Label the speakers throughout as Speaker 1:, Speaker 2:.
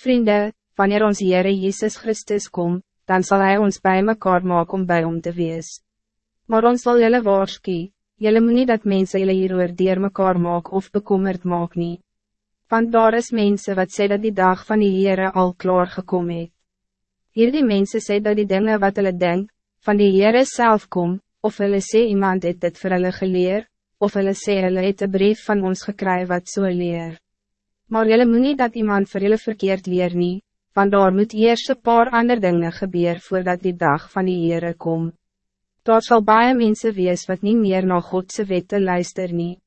Speaker 1: Vrienden, wanneer ons Heere Jezus Christus kom, dan zal Hij ons bij mekaar maken om bij om te wees. Maar ons wil jullie waarskie, jullie moet niet dat mensen jullie hieroor dier mekaar maak of bekommerd maak nie. Want daar is mensen wat sê dat die dag van die Heere al klaar gekomen het. Hierdie mensen sê dat die dingen wat hulle denk, van die Heere self kom, of hulle sê iemand het dit vir hulle geleer, of hulle sê hulle het een brief van ons gekry wat so leer. Maar jullie moet niet dat iemand voor jullie verkeerd leer nie, want daar moet eerst een paar ander dingen gebeur voordat die dag van die Heere kom. Daar sal baie mense wees wat niet meer na Godse wette luister nie.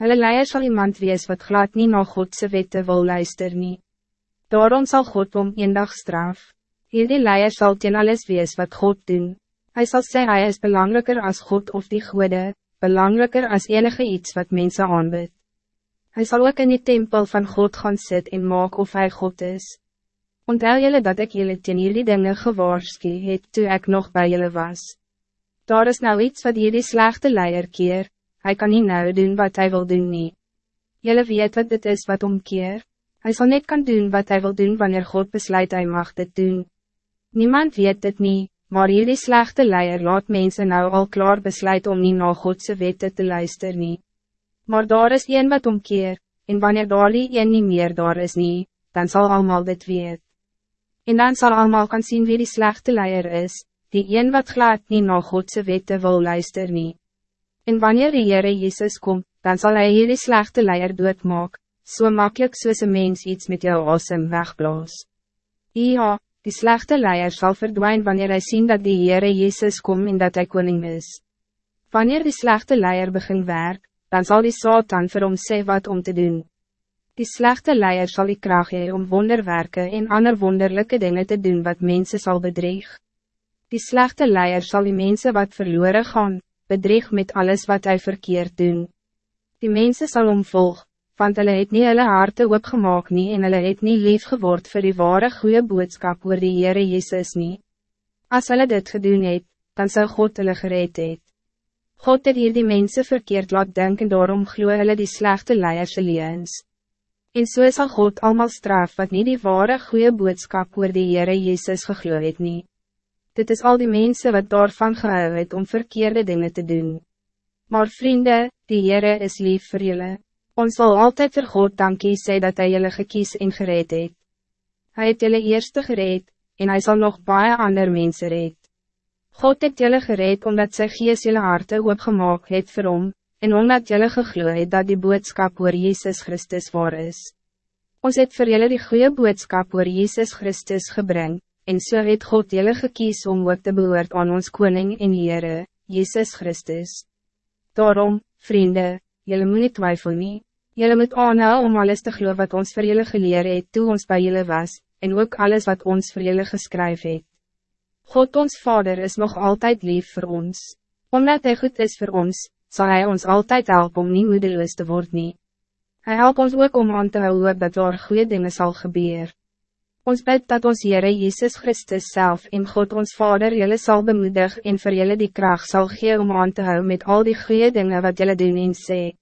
Speaker 1: Hulle leier sal iemand wees wat glad niet na Godse wette wil luister nie. Daarom zal God om een dag straf. Hierdie leier sal teen alles wees wat God doen. Hij zal zeggen hij is belangrijker als God of die goede, belangrijker als enige iets wat mensen aanbid. Hij zal ook in die tempel van God gaan zitten en maak of hij God is. Onthou jullie dat ik jullie ten jullie dingen gewaarskie het toe ik nog bij jullie was. Daar is nou iets wat jullie slechte leier keer, hij kan niet nou doen wat hij wil doen nie. Jullie weet wat dit is wat omkeer, hij zal niet kan doen wat hij wil doen wanneer God besluit hij mag dit doen. Niemand weet dit niet, maar jullie slechte leier laat mensen nou al klaar besluit om niet naar Godse wette te luisteren. Nie. Maar daar is een wat omkeer, en wanneer daar die een niet meer daar is nie, dan zal allemaal dit weet. En dan zal allemaal kan zien wie die slechte leier is, die een wat glad niet naar Godse wette wil luisteren. nie. En wanneer die Heere Jezus komt, dan zal hij hierdie slechte leier doodmaak, so makkelijk soos een mens iets met jou asem wegblaas. Ja, Die slechte leier zal verdwijnen wanneer hij ziet dat die Heere Jezus komt en dat hij koning is. Wanneer die slechte leier begint werk, dan zal die Satan vir hom sê wat om te doen. Die slechte leier zal die kracht hee om wonderwerken en ander wonderlijke dingen te doen wat mensen zal bedreig. Die slechte leier zal die mensen wat verloren gaan, bedreig met alles wat hij verkeerd doen. Die mensen zal omvolg, want hulle het nie hulle harte oopgemaak nie en hulle het nie lief geword vir die ware goede boodskap oor die Heere Jezus nie. As hulle dit gedoen het, dan zou God hulle gereed het. God het hier die mense verkeerd laat denken daarom glo hulle die slechte leierse leens. En so sal God allemaal straf wat niet die ware goede boodskap oor die Heere Jezus geglo het nie. Dit is al die mensen wat daarvan gehou het om verkeerde dingen te doen. Maar vrienden, die Heere is lief voor jullie. Ons zal altijd vir God dankie sê dat hij jullie gekies en gereed het. Hy het jullie eerste gereed, en hij zal nog baie ander mense red. God het jullie gereed omdat sy gees jullie harte oopgemaak het vir hom, en omdat jullie geglo het dat die boodskap oor Jezus Christus waar is. Ons het vir jullie die goede boodskap oor Jezus Christus gebring, en so het God jullie gekies om ook te behoort aan ons Koning en Heere, Jezus Christus. Daarom, vrienden, jullie moet niet twijfel nie. Jullie moet aanhou om alles te geloof wat ons voor jullie geleerd het toe ons bij jullie was, en ook alles wat ons voor jullie geschreven het. God ons Vader is nog altijd lief voor ons. Omdat hij goed is voor ons, zal hij ons altijd helpen om niet moedeloos te worden. Hij helpt ons ook om aan te houden dat er goede dingen zal gebeuren. Ons bid dat ons Heere Jezus Christus zelf en God ons Vader jullie zal bemoedigen en voor jullie die kracht zal geven om aan te houden met al die goede dingen wat jullie doen en zeggen.